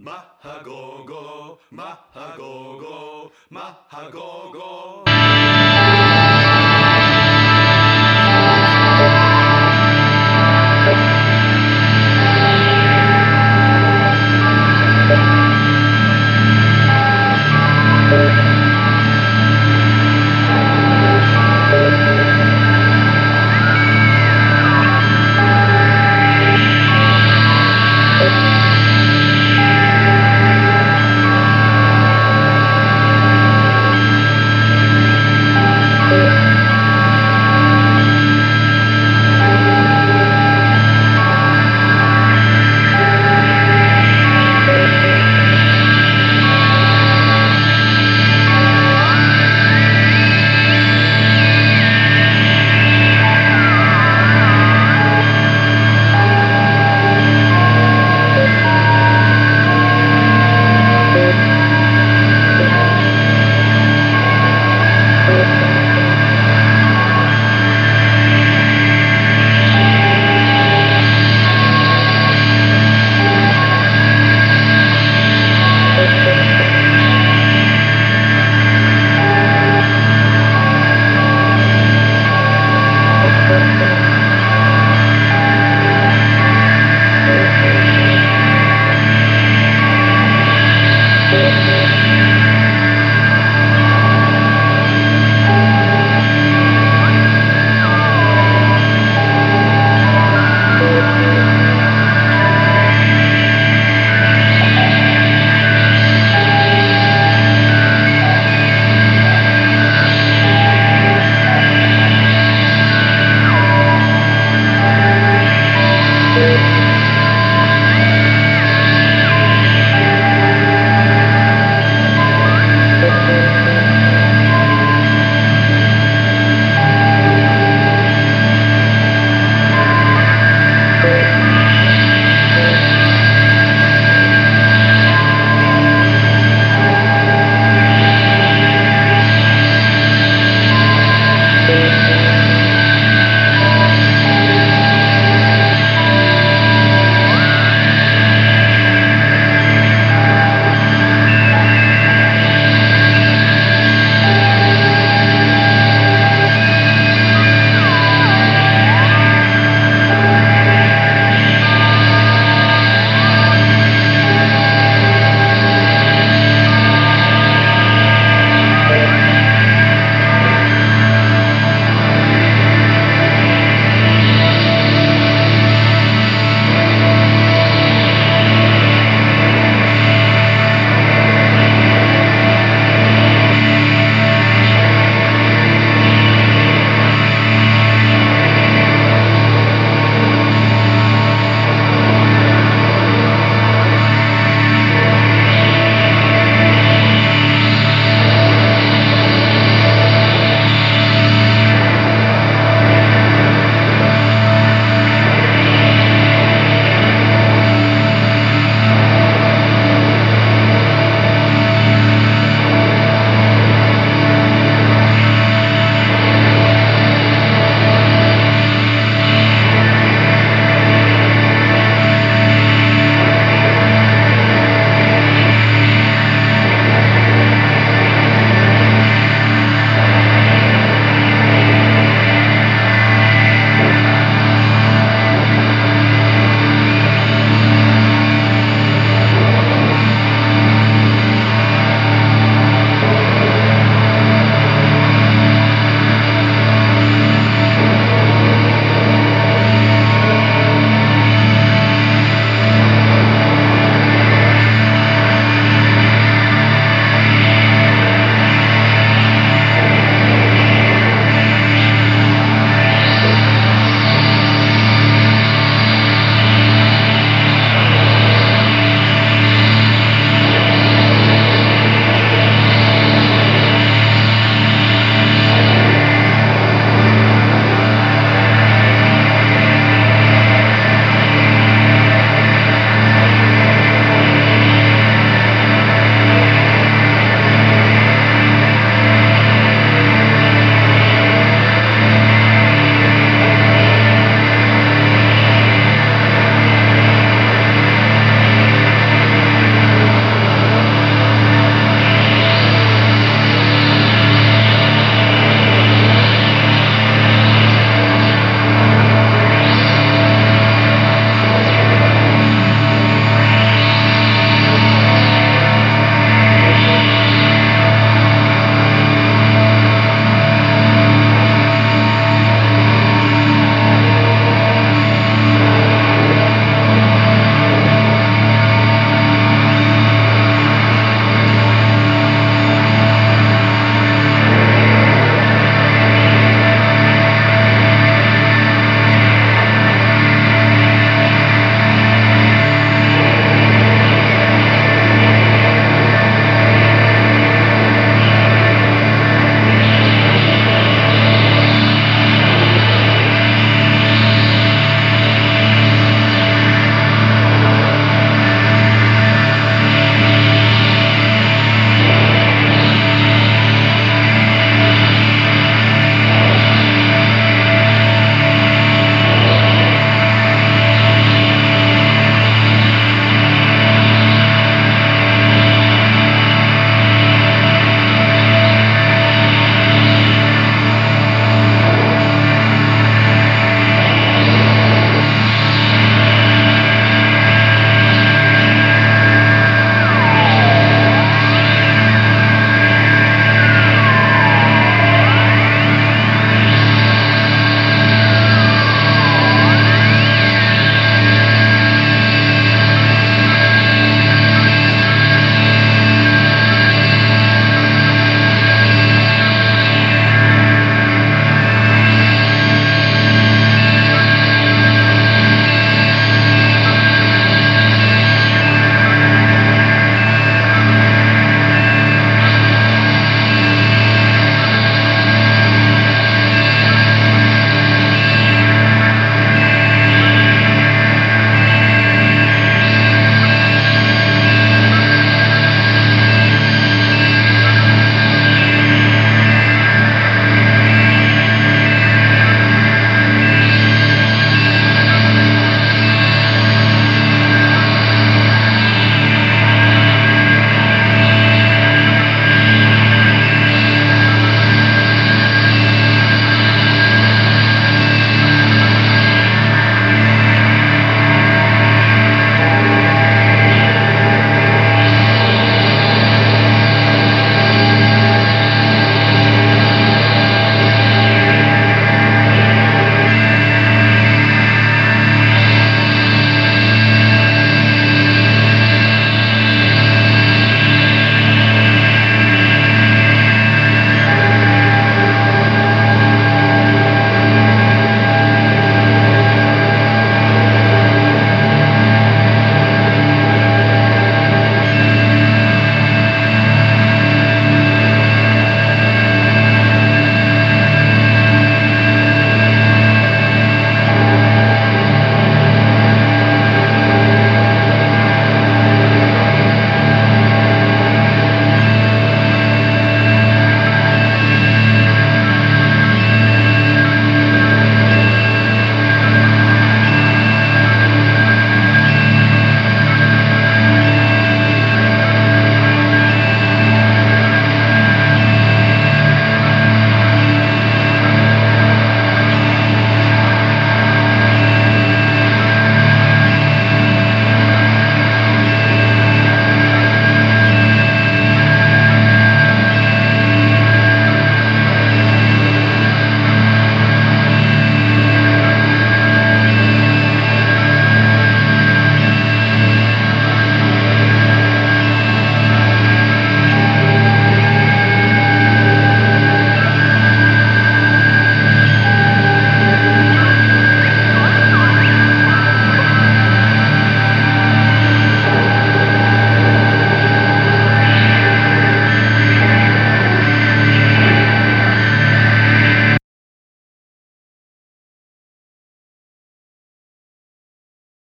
Mahagogo, Mahagogo, Mahagogo.